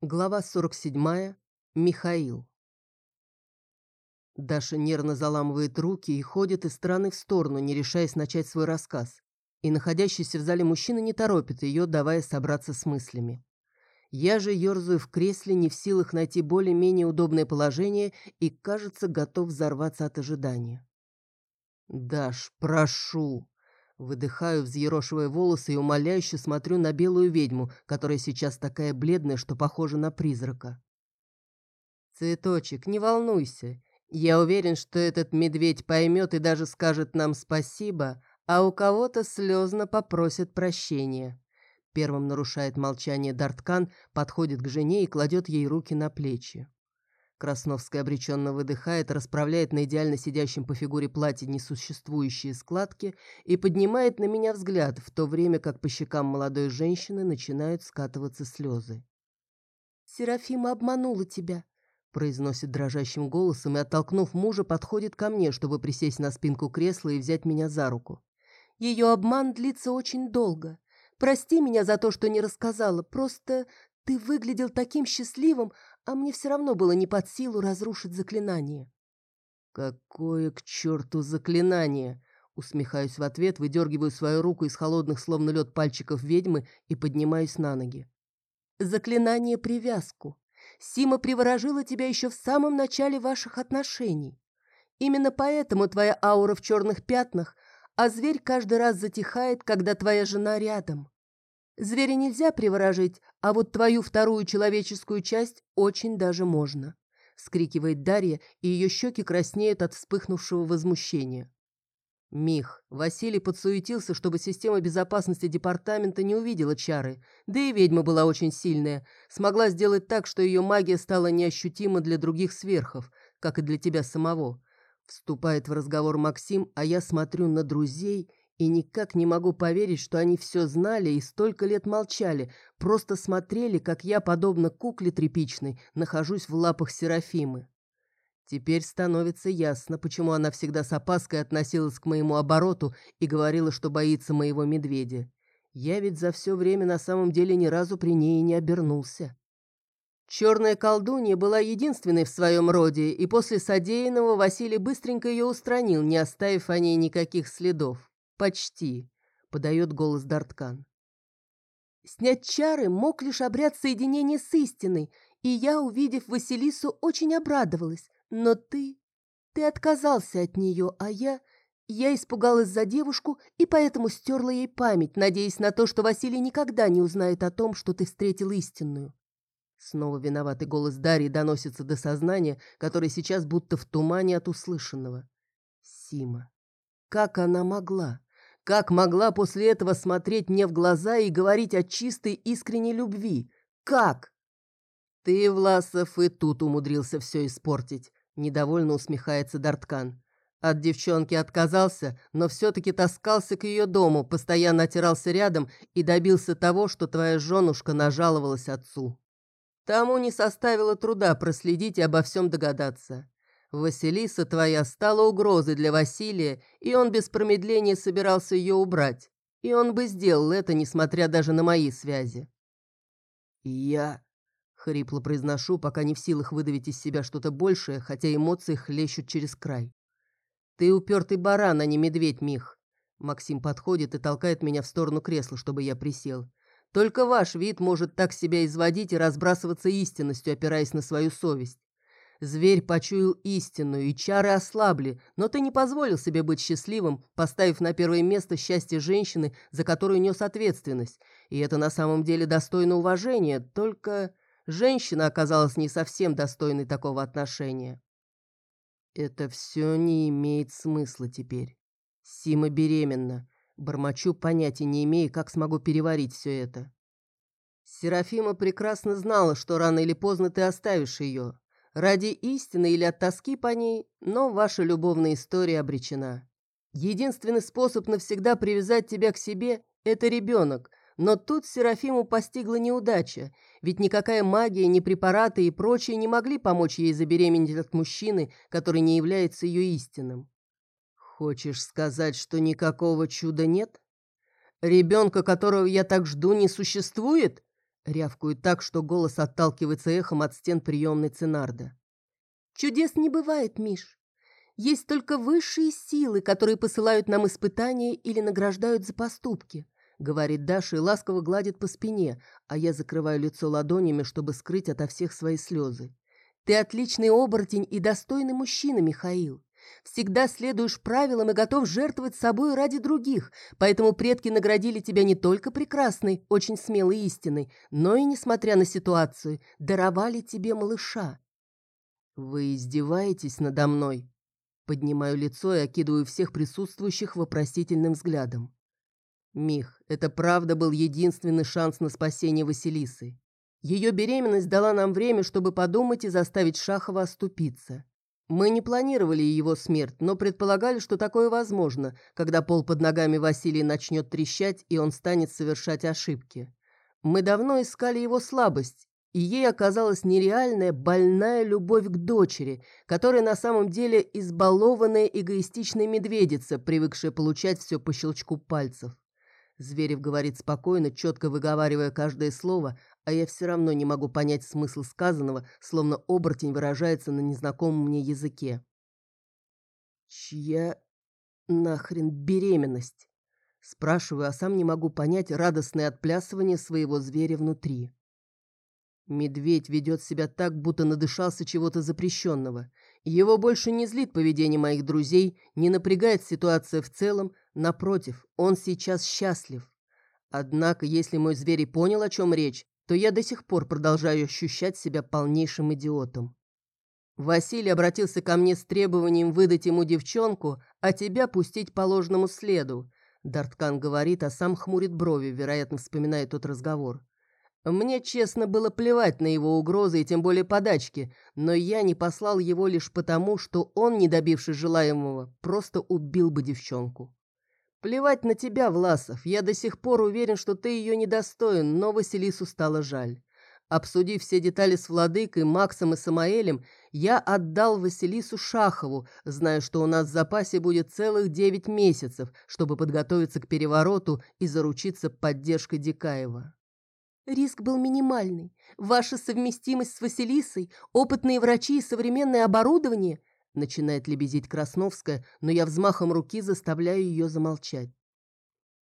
Глава 47. Михаил. Даша нервно заламывает руки и ходит из стороны в сторону, не решаясь начать свой рассказ. И находящийся в зале мужчина не торопит ее, давая собраться с мыслями. Я же ерзаю в кресле, не в силах найти более-менее удобное положение и, кажется, готов взорваться от ожидания. «Даш, прошу!» Выдыхаю, взъерошивая волосы и умоляюще смотрю на белую ведьму, которая сейчас такая бледная, что похожа на призрака. «Цветочек, не волнуйся. Я уверен, что этот медведь поймет и даже скажет нам спасибо, а у кого-то слезно попросит прощения». Первым нарушает молчание Дарткан, подходит к жене и кладет ей руки на плечи. Красновская обреченно выдыхает, расправляет на идеально сидящем по фигуре платье несуществующие складки и поднимает на меня взгляд, в то время как по щекам молодой женщины начинают скатываться слезы. «Серафима обманула тебя», — произносит дрожащим голосом и, оттолкнув мужа, подходит ко мне, чтобы присесть на спинку кресла и взять меня за руку. «Ее обман длится очень долго. Прости меня за то, что не рассказала, просто ты выглядел таким счастливым, а мне все равно было не под силу разрушить заклинание. «Какое к черту заклинание!» Усмехаюсь в ответ, выдергиваю свою руку из холодных, словно лед пальчиков ведьмы и поднимаюсь на ноги. «Заклинание привязку. Сима приворожила тебя еще в самом начале ваших отношений. Именно поэтому твоя аура в черных пятнах, а зверь каждый раз затихает, когда твоя жена рядом. Зверя нельзя приворожить, а вот твою вторую человеческую часть очень даже можно», — скрикивает Дарья, и ее щеки краснеют от вспыхнувшего возмущения. Мих, Василий подсуетился, чтобы система безопасности департамента не увидела чары, да и ведьма была очень сильная, смогла сделать так, что ее магия стала неощутима для других сверхов, как и для тебя самого. Вступает в разговор Максим, а я смотрю на друзей и никак не могу поверить, что они все знали и столько лет молчали, просто смотрели, как я, подобно кукле тряпичной, нахожусь в лапах Серафимы. Теперь становится ясно, почему она всегда с опаской относилась к моему обороту и говорила, что боится моего медведя. Я ведь за все время на самом деле ни разу при ней не обернулся. Черная колдунья была единственной в своем роде, и после содеянного Василий быстренько ее устранил, не оставив о ней никаких следов. «Почти», — подает голос Дарткан. «Снять чары мог лишь обряд соединения с истиной, и я, увидев Василису, очень обрадовалась. Но ты... ты отказался от нее, а я... Я испугалась за девушку и поэтому стерла ей память, надеясь на то, что Василий никогда не узнает о том, что ты встретил истинную». Снова виноватый голос Дарьи доносится до сознания, которое сейчас будто в тумане от услышанного. Сима. Как она могла? Как могла после этого смотреть мне в глаза и говорить о чистой искренней любви? Как? Ты, Власов, и тут умудрился все испортить. Недовольно усмехается Дарткан. От девчонки отказался, но все-таки таскался к ее дому, постоянно отирался рядом и добился того, что твоя женушка нажаловалась отцу. Тому не составило труда проследить и обо всем догадаться. Василиса твоя стала угрозой для Василия, и он без промедления собирался ее убрать. И он бы сделал это, несмотря даже на мои связи. «Я...» — хрипло произношу, пока не в силах выдавить из себя что-то большее, хотя эмоции хлещут через край. «Ты упертый баран, а не медведь, Мих». Максим подходит и толкает меня в сторону кресла, чтобы я присел. «Только ваш вид может так себя изводить и разбрасываться истинностью, опираясь на свою совесть. Зверь почуял истину, и чары ослабли, но ты не позволил себе быть счастливым, поставив на первое место счастье женщины, за которую нес ответственность. И это на самом деле достойно уважения, только женщина оказалась не совсем достойной такого отношения. Это все не имеет смысла теперь. Сима беременна. Бормочу, понятия не имея, как смогу переварить все это. Серафима прекрасно знала, что рано или поздно ты оставишь ее. Ради истины или от тоски по ней, но ваша любовная история обречена. Единственный способ навсегда привязать тебя к себе – это ребенок, но тут Серафиму постигла неудача, ведь никакая магия, ни препараты и прочее не могли помочь ей забеременеть от мужчины, который не является ее истинным. Хочешь сказать, что никакого чуда нет? Ребенка, которого я так жду, не существует? Рявкую так, что голос отталкивается эхом от стен приемной Ценарда. Чудес не бывает, Миш. Есть только высшие силы, которые посылают нам испытания или награждают за поступки, говорит Даша и ласково гладит по спине, а я закрываю лицо ладонями, чтобы скрыть ото всех свои слезы. Ты отличный оборотень и достойный мужчина, Михаил. Всегда следуешь правилам и готов жертвовать собой ради других, поэтому предки наградили тебя не только прекрасной, очень смелой истиной, но и, несмотря на ситуацию, даровали тебе малыша. «Вы издеваетесь надо мной?» Поднимаю лицо и окидываю всех присутствующих вопросительным взглядом. «Мих, это правда был единственный шанс на спасение Василисы. Ее беременность дала нам время, чтобы подумать и заставить Шахова оступиться. Мы не планировали его смерть, но предполагали, что такое возможно, когда пол под ногами Василия начнет трещать, и он станет совершать ошибки. Мы давно искали его слабость, и ей оказалась нереальная больная любовь к дочери, которая на самом деле избалованная эгоистичная медведица, привыкшая получать все по щелчку пальцев. Зверев говорит спокойно, четко выговаривая каждое слово, а я все равно не могу понять смысл сказанного, словно оборотень выражается на незнакомом мне языке. «Чья нахрен беременность?» Спрашиваю, а сам не могу понять радостное отплясывание своего зверя внутри. Медведь ведет себя так, будто надышался чего-то запрещенного. Его больше не злит поведение моих друзей, не напрягает ситуация в целом, напротив, он сейчас счастлив. Однако, если мой зверь и понял, о чем речь, то я до сих пор продолжаю ощущать себя полнейшим идиотом. Василий обратился ко мне с требованием выдать ему девчонку, а тебя пустить по ложному следу. Дарткан говорит, а сам хмурит брови, вероятно, вспоминая тот разговор. Мне, честно, было плевать на его угрозы и тем более подачки, но я не послал его лишь потому, что он, не добившись желаемого, просто убил бы девчонку. Плевать на тебя, Власов. Я до сих пор уверен, что ты ее недостоин, но Василису стало жаль. Обсудив все детали с владыкой, Максом и Самаэлем, я отдал Василису Шахову, зная, что у нас в запасе будет целых девять месяцев, чтобы подготовиться к перевороту и заручиться поддержкой Дикаева. Риск был минимальный. Ваша совместимость с Василисой, опытные врачи и современное оборудование Начинает лебезить Красновская, но я взмахом руки заставляю ее замолчать.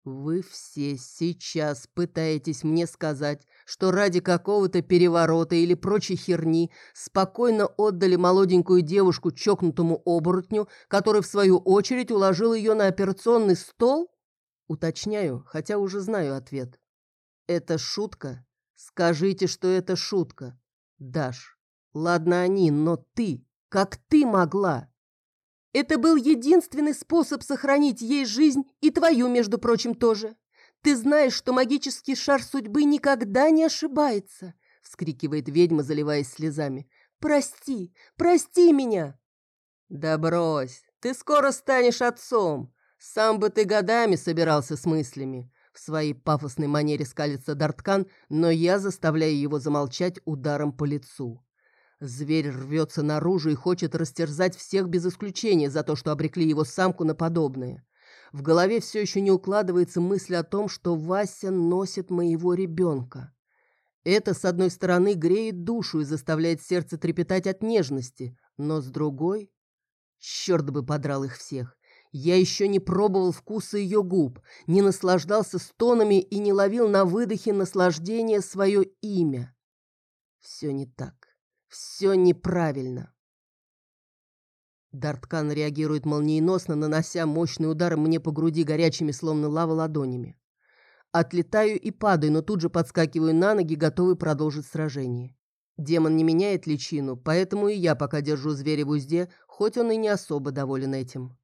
Вы все сейчас пытаетесь мне сказать, что ради какого-то переворота или прочей херни спокойно отдали молоденькую девушку чокнутому оборотню, который, в свою очередь, уложил ее на операционный стол? Уточняю, хотя уже знаю ответ. Это шутка? Скажите, что это шутка. Даш, ладно они, но ты как ты могла? Это был единственный способ сохранить ей жизнь и твою, между прочим, тоже. Ты знаешь, что магический шар судьбы никогда не ошибается, вскрикивает ведьма, заливаясь слезами. Прости, прости меня. Да брось, ты скоро станешь отцом. Сам бы ты годами собирался с мыслями. В своей пафосной манере скалится Дарткан, но я заставляю его замолчать ударом по лицу. Зверь рвется наружу и хочет растерзать всех без исключения за то, что обрекли его самку на подобное. В голове все еще не укладывается мысль о том, что Вася носит моего ребенка. Это, с одной стороны, греет душу и заставляет сердце трепетать от нежности, но с другой... Черт бы подрал их всех. Я еще не пробовал вкуса ее губ, не наслаждался стонами и не ловил на выдохе наслаждения свое имя. Все не так. Все неправильно. Дарткан реагирует молниеносно, нанося мощный удар мне по груди горячими, словно лава, ладонями. Отлетаю и падаю, но тут же подскакиваю на ноги, готовый продолжить сражение. Демон не меняет личину, поэтому и я пока держу зверя в узде, хоть он и не особо доволен этим.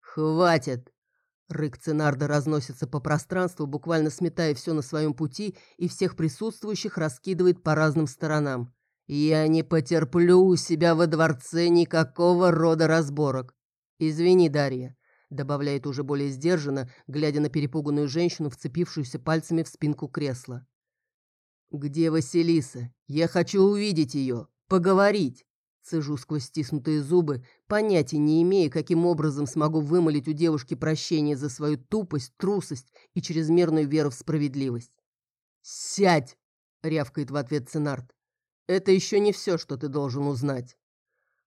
«Хватит!» Рык Ценарда разносится по пространству, буквально сметая все на своем пути, и всех присутствующих раскидывает по разным сторонам. Я не потерплю у себя во дворце никакого рода разборок. Извини, Дарья, добавляет уже более сдержанно, глядя на перепуганную женщину, вцепившуюся пальцами в спинку кресла. Где Василиса? Я хочу увидеть ее, поговорить. Цежу сквозь стиснутые зубы, понятия не имея, каким образом смогу вымолить у девушки прощение за свою тупость, трусость и чрезмерную веру в справедливость. «Сядь!» — рявкает в ответ Ценарт. «Это еще не все, что ты должен узнать».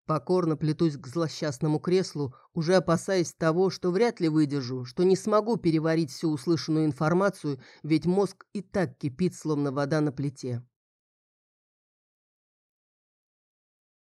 Покорно плетусь к злосчастному креслу, уже опасаясь того, что вряд ли выдержу, что не смогу переварить всю услышанную информацию, ведь мозг и так кипит, словно вода на плите.